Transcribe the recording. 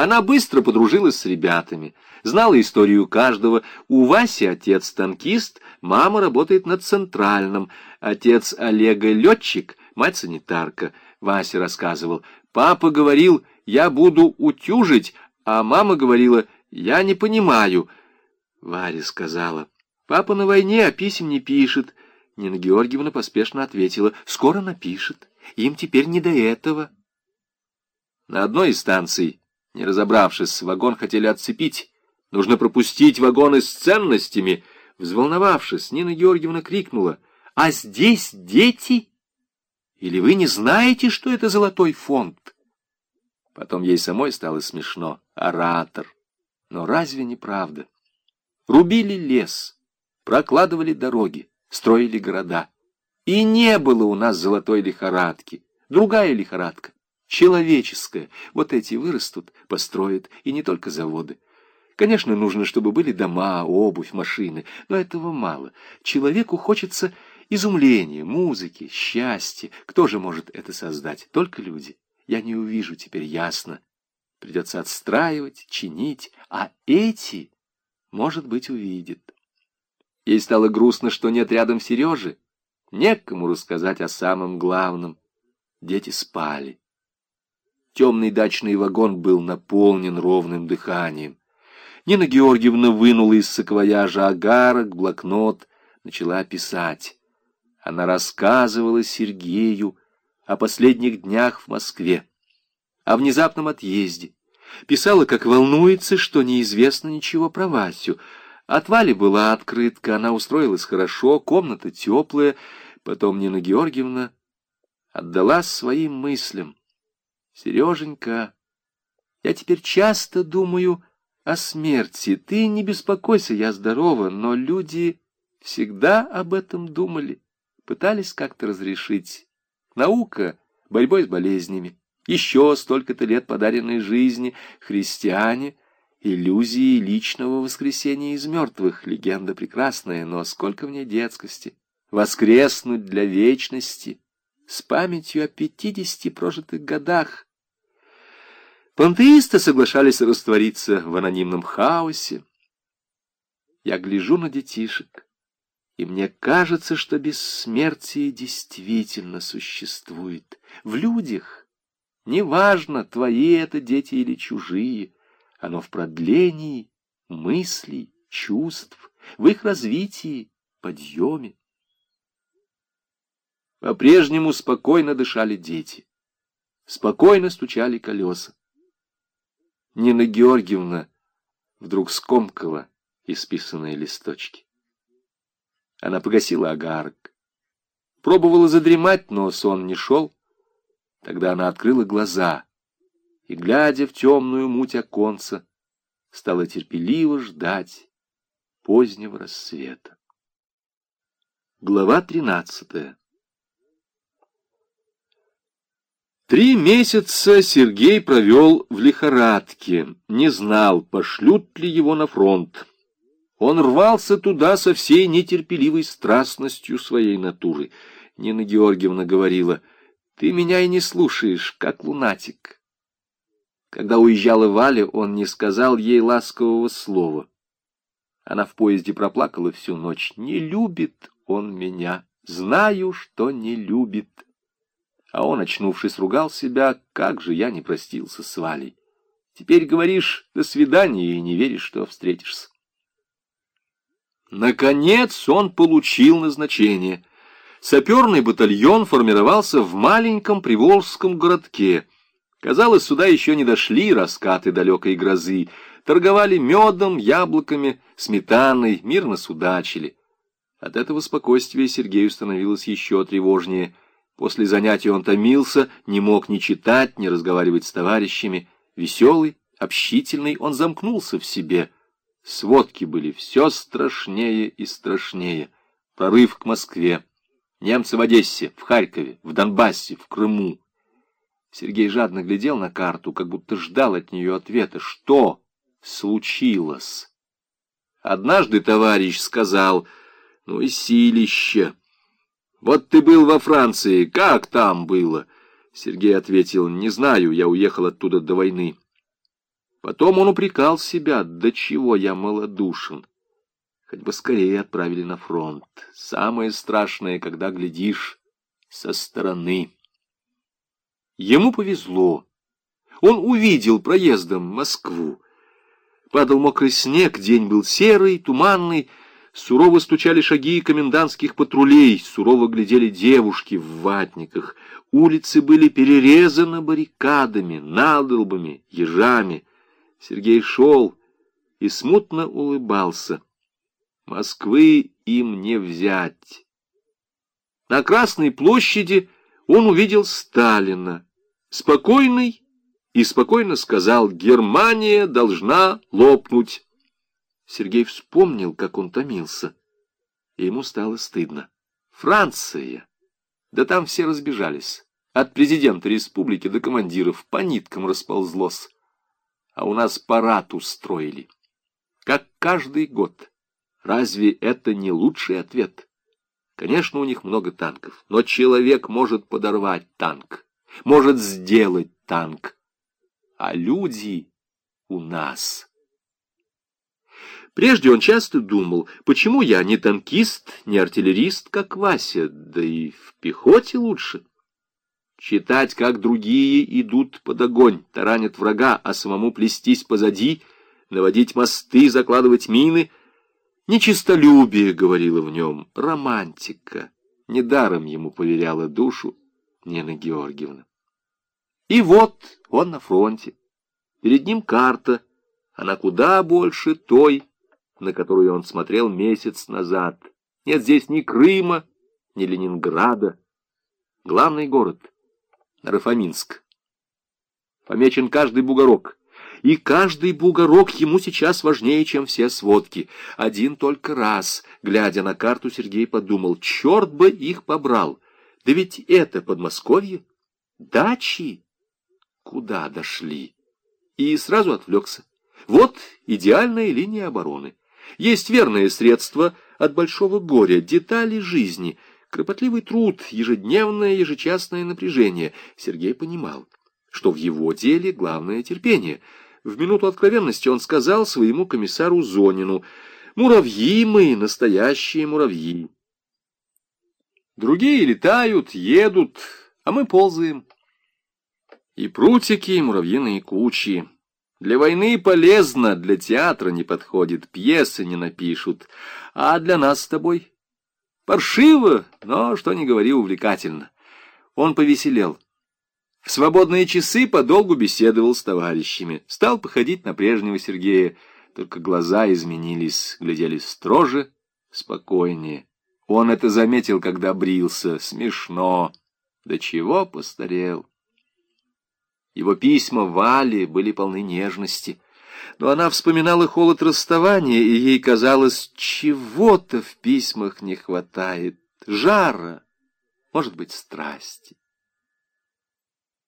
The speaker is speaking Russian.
Она быстро подружилась с ребятами, знала историю каждого. У Васи отец танкист, мама работает на Центральном, отец Олега летчик, мать санитарка. Вася рассказывал, папа говорил, я буду утюжить, а мама говорила, я не понимаю. Варя сказала, папа на войне, а писем не пишет. Нина Георгиевна поспешно ответила, скоро напишет, им теперь не до этого. На одной из станций, не разобравшись, вагон хотели отцепить. Нужно пропустить вагоны с ценностями. Взволновавшись, Нина Георгиевна крикнула, «А здесь дети? Или вы не знаете, что это золотой фонд?» Потом ей самой стало смешно. Оратор. Но разве не правда? Рубили лес, прокладывали дороги, строили города. И не было у нас золотой лихорадки. Другая лихорадка, человеческая. Вот эти вырастут, построят, и не только заводы. Конечно, нужно, чтобы были дома, обувь, машины, но этого мало. Человеку хочется изумления, музыки, счастья. Кто же может это создать? Только люди я не увижу теперь ясно. Придется отстраивать, чинить, а эти, может быть, увидят. Ей стало грустно, что нет рядом Сережи. Некому рассказать о самом главном. Дети спали. Темный дачный вагон был наполнен ровным дыханием. Нина Георгиевна вынула из саквояжа агарок, блокнот, начала писать. Она рассказывала Сергею о последних днях в Москве, о внезапном отъезде. Писала, как волнуется, что неизвестно ничего про Васю. От Вали была открытка, она устроилась хорошо, комната теплая. Потом Нина Георгиевна отдалась своим мыслям. Сереженька, я теперь часто думаю о смерти. Ты не беспокойся, я здорова, но люди всегда об этом думали, пытались как-то разрешить. Наука борьбой с болезнями, еще столько-то лет подаренной жизни, христиане, иллюзии личного воскресения из мертвых, легенда прекрасная, но сколько в ней детскости, воскреснуть для вечности, с памятью о пятидесяти прожитых годах. Пантеисты соглашались раствориться в анонимном хаосе. Я гляжу на детишек и мне кажется, что бессмертие действительно существует. В людях, неважно, твои это дети или чужие, оно в продлении мыслей, чувств, в их развитии, подъеме. По-прежнему спокойно дышали дети, спокойно стучали колеса. Нина Георгиевна вдруг скомкала исписанные листочки. Она погасила огарок. Пробовала задремать, но сон не шел. Тогда она открыла глаза и, глядя в темную муть оконца, стала терпеливо ждать позднего рассвета. Глава тринадцатая Три месяца Сергей провел в лихорадке, не знал, пошлют ли его на фронт. Он рвался туда со всей нетерпеливой страстностью своей натуры. Нина Георгиевна говорила, «Ты меня и не слушаешь, как лунатик». Когда уезжала Валя, он не сказал ей ласкового слова. Она в поезде проплакала всю ночь. «Не любит он меня, знаю, что не любит». А он, очнувшись, ругал себя, как же я не простился с Валей. Теперь говоришь «до свидания» и не веришь, что встретишься. Наконец он получил назначение. Саперный батальон формировался в маленьком приволжском городке. Казалось, сюда еще не дошли раскаты далекой грозы. Торговали медом, яблоками, сметаной, мирно судачили. От этого спокойствия Сергею становилось еще тревожнее. После занятий он томился, не мог ни читать, ни разговаривать с товарищами. Веселый, общительный, он замкнулся в себе — Сводки были все страшнее и страшнее. Прорыв к Москве. Немцы в Одессе, в Харькове, в Донбассе, в Крыму. Сергей жадно глядел на карту, как будто ждал от нее ответа. Что случилось? Однажды товарищ сказал, ну и силище. Вот ты был во Франции, как там было? Сергей ответил, не знаю, я уехал оттуда до войны. Потом он упрекал себя, до чего я малодушен. Хоть бы скорее отправили на фронт. Самое страшное, когда глядишь со стороны. Ему повезло. Он увидел проездом Москву. Падал мокрый снег, день был серый, туманный, сурово стучали шаги комендантских патрулей, сурово глядели девушки в ватниках. Улицы были перерезаны баррикадами, надолбами, ежами. Сергей шел и смутно улыбался. Москвы им не взять. На Красной площади он увидел Сталина, спокойный, и спокойно сказал, Германия должна лопнуть. Сергей вспомнил, как он томился, и ему стало стыдно. Франция! Да там все разбежались. От президента республики до командиров по ниткам расползлось. А у нас парад устроили. Как каждый год. Разве это не лучший ответ? Конечно, у них много танков, но человек может подорвать танк, может сделать танк. А люди у нас... Прежде он часто думал, почему я не танкист, не артиллерист, как Вася, да и в пехоте лучше. Читать, как другие идут под огонь, таранят врага, а самому плестись позади, наводить мосты, закладывать мины. Нечистолюбие, говорила в нем, романтика. Недаром ему поверяла душу Нина Георгиевна. И вот он на фронте. Перед ним карта, она куда больше той, на которую он смотрел месяц назад. Нет здесь ни Крыма, ни Ленинграда. Главный город — Рафаминск. Помечен каждый бугорок. И каждый бугорок ему сейчас важнее, чем все сводки. Один только раз, глядя на карту, Сергей подумал, черт бы их побрал. Да ведь это Подмосковье. Дачи. Куда дошли? И сразу отвлекся. Вот идеальная линия обороны. Есть верное средство от большого горя, детали жизни, кропотливый труд, ежедневное, ежечасное напряжение. Сергей понимал, что в его деле главное терпение. В минуту откровенности он сказал своему комиссару Зонину, «Муравьи мы, настоящие муравьи». Другие летают, едут, а мы ползаем. И прутики, и муравьиные кучи. Для войны полезно, для театра не подходит, пьесы не напишут. А для нас с тобой? Паршиво, но, что ни говори, увлекательно. Он повеселел. В свободные часы подолгу беседовал с товарищами. Стал походить на прежнего Сергея, только глаза изменились, глядели строже, спокойнее. Он это заметил, когда брился. Смешно. До чего постарел. Его письма Вале были полны нежности. Но она вспоминала холод расставания, и ей казалось, чего-то в письмах не хватает. Жара, может быть, страсти.